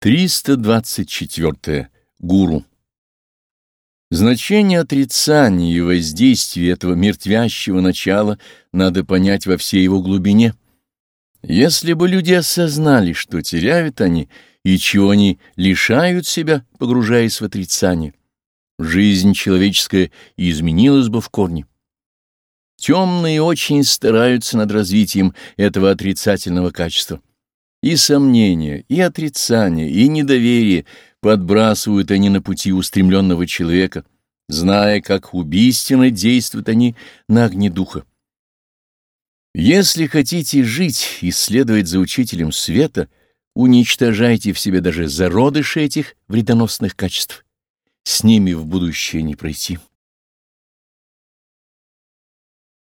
324. Гуру. Значение отрицания и воздействия этого мертвящего начала надо понять во всей его глубине. Если бы люди осознали, что теряют они и чего они лишают себя, погружаясь в отрицание, жизнь человеческая изменилась бы в корне. Темные очень стараются над развитием этого отрицательного качества. И сомнения, и отрицание, и недоверие подбрасывают они на пути устремленного человека, зная, как убийственно действуют они на огне духа. Если хотите жить и следовать за учителем света, уничтожайте в себе даже зародыши этих вредоносных качеств. С ними в будущее не пройти.